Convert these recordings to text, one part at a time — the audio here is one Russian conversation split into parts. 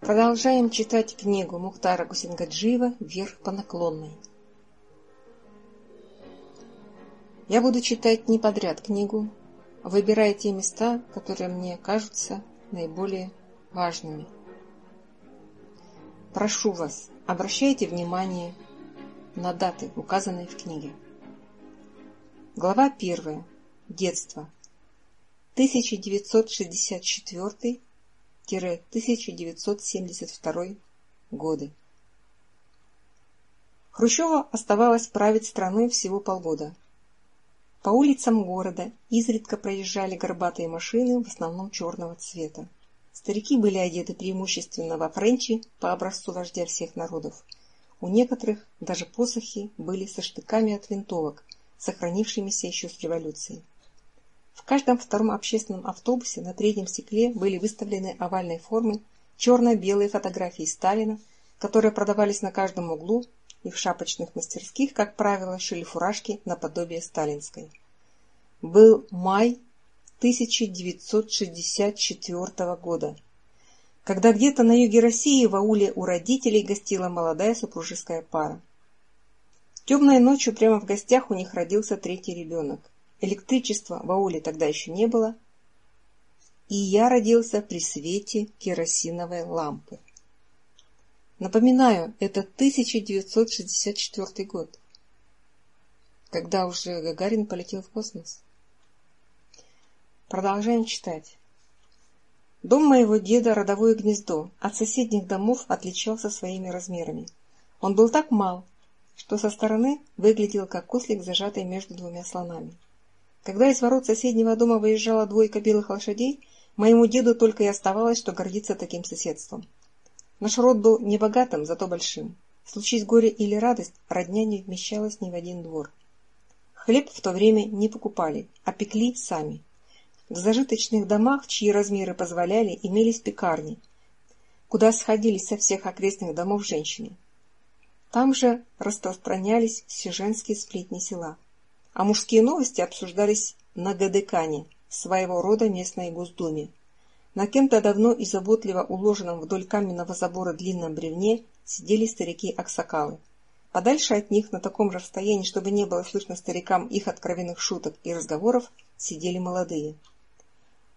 Продолжаем читать книгу Мухтара Гусингаджиева «Вверх по наклонной». Я буду читать не подряд книгу, а выбирая те места, которые мне кажутся наиболее важными. Прошу вас, обращайте внимание на даты, указанные в книге. Глава первая детства 1964-1972 годы. Хрущева оставалось править страной всего полгода. По улицам города изредка проезжали горбатые машины, в основном черного цвета. Старики были одеты преимущественно во френчи по образцу вождя всех народов. У некоторых даже посохи были со штыками от винтовок, сохранившимися еще с революцией. В каждом втором общественном автобусе на третьем стекле были выставлены овальной формы черно-белые фотографии Сталина, которые продавались на каждом углу и в шапочных мастерских, как правило, шили фуражки наподобие сталинской. Был май 1964 года, когда где-то на юге России в ауле у родителей гостила молодая супружеская пара. Темной ночью прямо в гостях у них родился третий ребенок. Электричества в ауле тогда еще не было, и я родился при свете керосиновой лампы. Напоминаю, это 1964 год, когда уже Гагарин полетел в космос. Продолжаем читать. Дом моего деда – родовое гнездо, от соседних домов отличался своими размерами. Он был так мал, что со стороны выглядел как ослик, зажатый между двумя слонами. Когда из ворот соседнего дома выезжала двойка белых лошадей, моему деду только и оставалось, что гордиться таким соседством. Наш род был небогатым, зато большим. Случись горе или радость, родня не вмещалась ни в один двор. Хлеб в то время не покупали, а пекли сами. В зажиточных домах, чьи размеры позволяли, имелись пекарни, куда сходились со всех окрестных домов женщины. Там же распространялись все женские сплетни села – а мужские новости обсуждались на гадыкане своего рода местной госдуме. На кем-то давно и заботливо уложенном вдоль каменного забора длинном бревне сидели старики-аксакалы. Подальше от них, на таком же расстоянии, чтобы не было слышно старикам их откровенных шуток и разговоров, сидели молодые.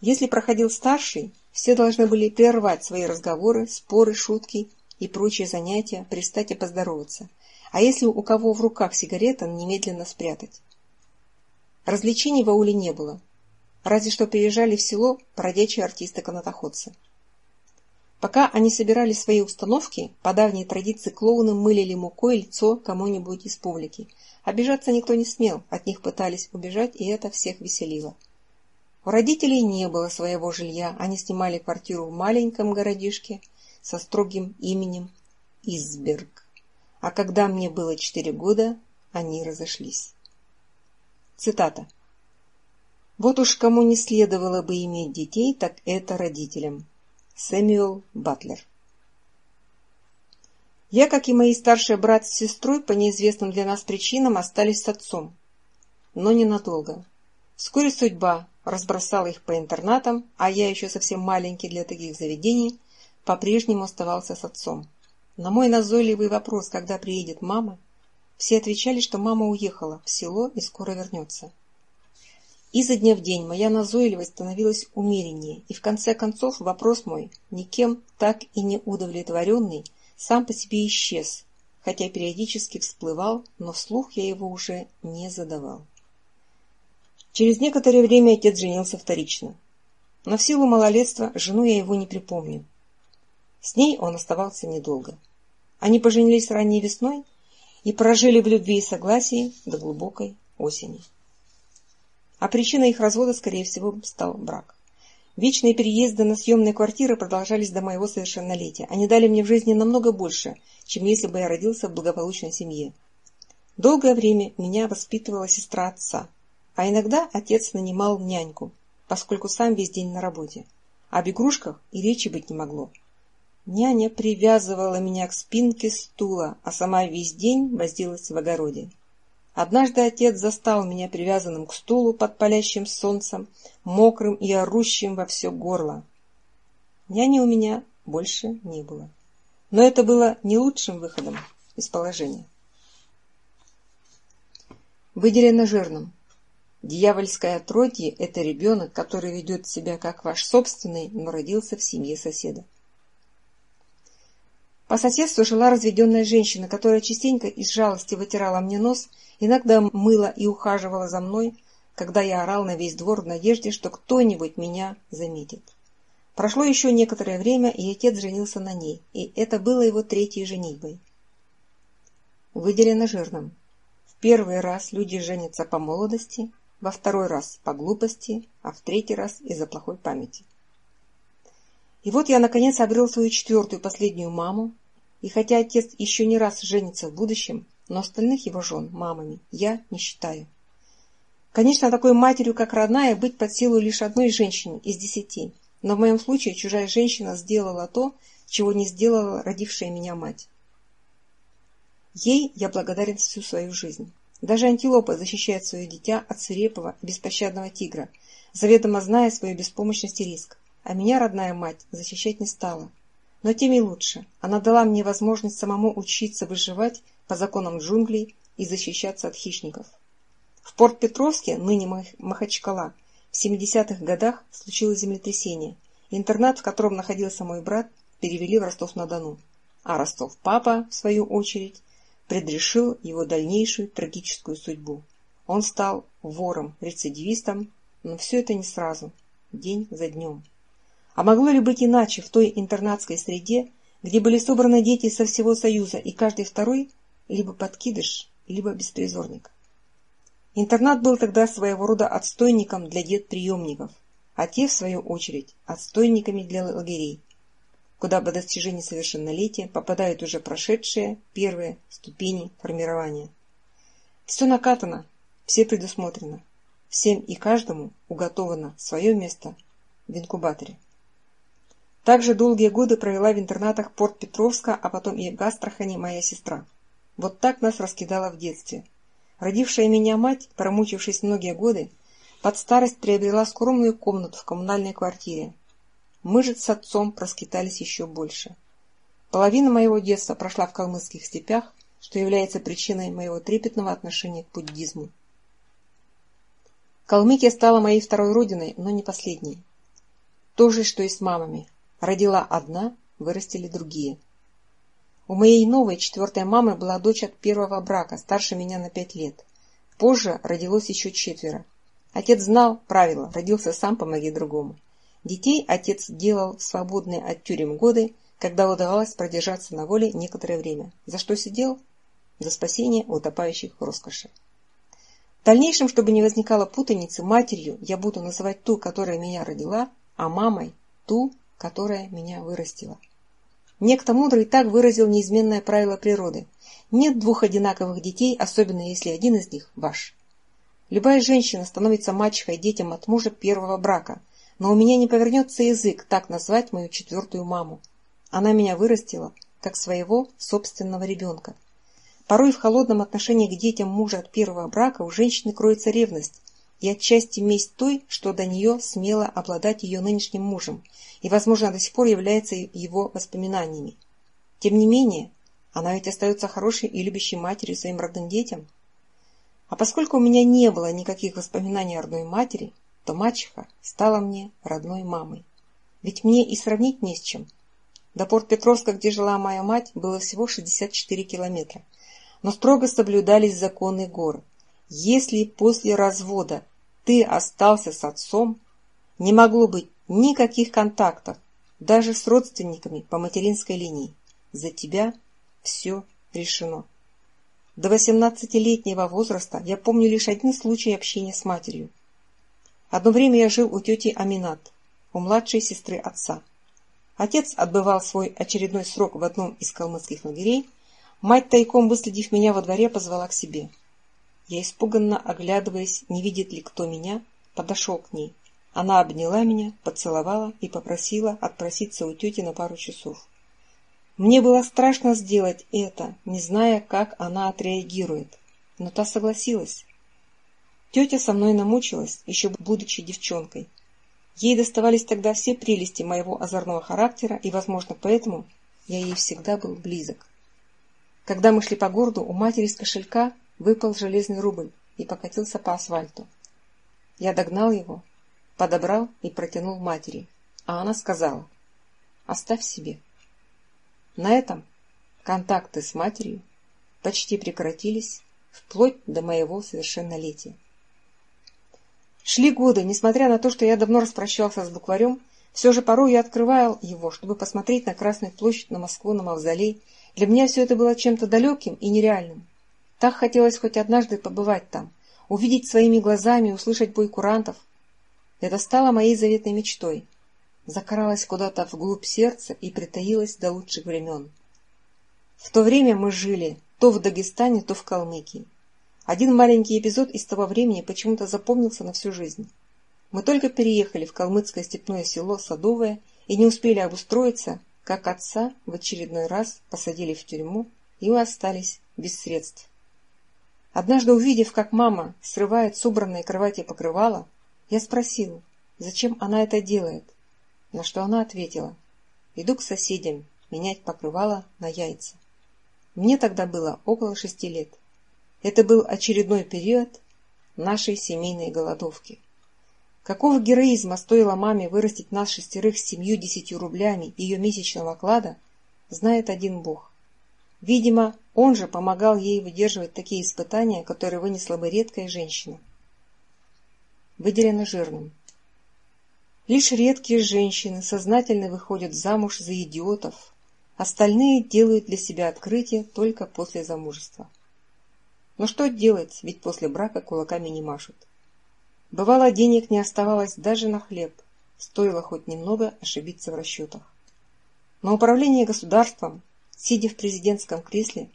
Если проходил старший, все должны были прервать свои разговоры, споры, шутки и прочие занятия, пристать и поздороваться. А если у кого в руках сигарета, немедленно спрятать. Развлечений в ауле не было, разве что приезжали в село бродячие артисты-канатоходцы. Пока они собирали свои установки, по давней традиции клоуны мылили мукой лицо кому-нибудь из публики. Обижаться никто не смел, от них пытались убежать, и это всех веселило. У родителей не было своего жилья, они снимали квартиру в маленьком городишке со строгим именем Изберг. А когда мне было четыре года, они разошлись. Цитата. Вот уж кому не следовало бы иметь детей, так это родителям. Сэмюэл Батлер. Я, как и мои старшие брат с сестрой, по неизвестным для нас причинам остались с отцом. Но ненадолго. Вскоре судьба разбросала их по интернатам, а я еще совсем маленький для таких заведений, по-прежнему оставался с отцом. На мой назойливый вопрос, когда приедет мама, все отвечали, что мама уехала в село и скоро вернется. И за дня в день моя назойливость становилась умереннее, и в конце концов вопрос мой, никем так и не удовлетворенный, сам по себе исчез, хотя периодически всплывал, но вслух я его уже не задавал. Через некоторое время отец женился вторично. Но в силу малолетства жену я его не припомню. С ней он оставался недолго. Они поженились ранней весной, и прожили в любви и согласии до глубокой осени. А причиной их развода, скорее всего, стал брак. Вечные переезды на съемные квартиры продолжались до моего совершеннолетия. Они дали мне в жизни намного больше, чем если бы я родился в благополучной семье. Долгое время меня воспитывала сестра отца, а иногда отец нанимал няньку, поскольку сам весь день на работе. Об игрушках и речи быть не могло. Няня привязывала меня к спинке стула, а сама весь день возилась в огороде. Однажды отец застал меня привязанным к стулу под палящим солнцем, мокрым и орущим во все горло. Няни у меня больше не было. Но это было не лучшим выходом из положения. Выделено жирным. Дьявольское отродье – это ребенок, который ведет себя как ваш собственный, но родился в семье соседа. По соседству жила разведенная женщина, которая частенько из жалости вытирала мне нос, иногда мыла и ухаживала за мной, когда я орал на весь двор в надежде, что кто-нибудь меня заметит. Прошло еще некоторое время, и отец женился на ней, и это было его третьей женитьбой. Выделено жирным. В первый раз люди женятся по молодости, во второй раз по глупости, а в третий раз из-за плохой памяти. И вот я, наконец, обрел свою четвертую последнюю маму, и хотя отец еще не раз женится в будущем, но остальных его жен мамами я не считаю. Конечно, такой матерью, как родная, быть под силу лишь одной женщине из десяти, но в моем случае чужая женщина сделала то, чего не сделала родившая меня мать. Ей я благодарен всю свою жизнь. Даже антилопа защищает свое дитя от свирепого беспощадного тигра, заведомо зная свою беспомощность и риск. А меня родная мать защищать не стала, но тем и лучше. Она дала мне возможность самому учиться выживать по законам джунглей и защищаться от хищников. В порт Петровске, ныне Махачкала, в 70-х годах случилось землетрясение. Интернат, в котором находился мой брат, перевели в Ростов-на-Дону. А Ростов-папа, в свою очередь, предрешил его дальнейшую трагическую судьбу. Он стал вором, рецидивистом, но все это не сразу, день за днем. А могло ли быть иначе в той интернатской среде, где были собраны дети со всего Союза, и каждый второй либо подкидыш, либо беспризорник? Интернат был тогда своего рода отстойником для дет-приемников, а те, в свою очередь, отстойниками для лагерей, куда по достижении совершеннолетия попадают уже прошедшие первые ступени формирования. Все накатано, все предусмотрено, всем и каждому уготовано свое место в инкубаторе. Также долгие годы провела в интернатах Порт-Петровска, а потом и в Гастрахани моя сестра. Вот так нас раскидала в детстве. Родившая меня мать, промучившись многие годы, под старость приобрела скромную комнату в коммунальной квартире. Мы же с отцом проскитались еще больше. Половина моего детства прошла в калмыцких степях, что является причиной моего трепетного отношения к буддизму. Калмыкия стала моей второй родиной, но не последней. То же, что и с мамами. Родила одна, вырастили другие. У моей новой четвертой мамы была дочь от первого брака, старше меня на пять лет. Позже родилось еще четверо. Отец знал правила, родился сам, помоги другому. Детей отец делал в свободные от тюрем годы, когда удавалось продержаться на воле некоторое время. За что сидел? За спасение утопающих в роскоши. В дальнейшем, чтобы не возникало путаницы, матерью я буду называть ту, которая меня родила, а мамой – ту, которая меня вырастила. Некто мудрый так выразил неизменное правило природы. Нет двух одинаковых детей, особенно если один из них ваш. Любая женщина становится мачехой детям от мужа первого брака, но у меня не повернется язык так назвать мою четвертую маму. Она меня вырастила, как своего собственного ребенка. Порой в холодном отношении к детям мужа от первого брака у женщины кроется ревность, и отчасти месть той, что до нее смело обладать ее нынешним мужем, и, возможно, до сих пор является его воспоминаниями. Тем не менее, она ведь остается хорошей и любящей матерью своим родным детям. А поскольку у меня не было никаких воспоминаний о родной матери, то мачеха стала мне родной мамой. Ведь мне и сравнить не с чем. До Порт-Петровска, где жила моя мать, было всего 64 километра, но строго соблюдались законы горы. Если после развода ты остался с отцом, не могло быть никаких контактов, даже с родственниками по материнской линии. За тебя все решено. До 18-летнего возраста я помню лишь один случай общения с матерью. Одно время я жил у тети Аминат, у младшей сестры отца. Отец отбывал свой очередной срок в одном из калмыцких лагерей. Мать, тайком выследив меня во дворе, позвала к себе. Я испуганно оглядываясь, не видит ли кто меня, подошел к ней. Она обняла меня, поцеловала и попросила отпроситься у тети на пару часов. Мне было страшно сделать это, не зная, как она отреагирует, но та согласилась. Тетя со мной намучилась, еще будучи девчонкой. Ей доставались тогда все прелести моего озорного характера, и, возможно, поэтому я ей всегда был близок. Когда мы шли по городу, у матери с кошелька выпал железный рубль и покатился по асфальту. Я догнал его, подобрал и протянул матери, а она сказала «Оставь себе». На этом контакты с матерью почти прекратились вплоть до моего совершеннолетия. Шли годы, несмотря на то, что я давно распрощался с букварем, все же порой я открывал его, чтобы посмотреть на Красную площадь, на Москву, на Мавзолей. Для меня все это было чем-то далеким и нереальным. Так хотелось хоть однажды побывать там, увидеть своими глазами, услышать бой курантов. Это стало моей заветной мечтой. Закралась куда-то вглубь сердца и притаилась до лучших времен. В то время мы жили то в Дагестане, то в Калмыкии. Один маленький эпизод из того времени почему-то запомнился на всю жизнь. Мы только переехали в калмыцкое степное село Садовое и не успели обустроиться, как отца в очередной раз посадили в тюрьму и мы остались без средств. Однажды, увидев, как мама срывает с убранной кровати покрывало, я спросил, зачем она это делает, на что она ответила, иду к соседям менять покрывало на яйца. Мне тогда было около шести лет. Это был очередной период нашей семейной голодовки. Какого героизма стоило маме вырастить нас шестерых с семью десятью рублями ее месячного оклада, знает один бог. Видимо, он же помогал ей выдерживать такие испытания, которые вынесла бы редкая женщина. Выделено жирным. Лишь редкие женщины сознательно выходят замуж за идиотов, остальные делают для себя открытие только после замужества. Но что делать, ведь после брака кулаками не машут. Бывало, денег не оставалось даже на хлеб, стоило хоть немного ошибиться в расчетах. Но управление государством сидя в президентском кресле,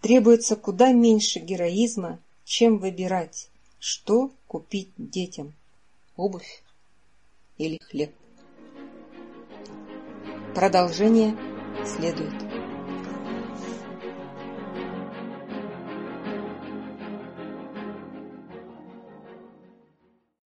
требуется куда меньше героизма, чем выбирать, что купить детям – обувь или хлеб. Продолжение следует.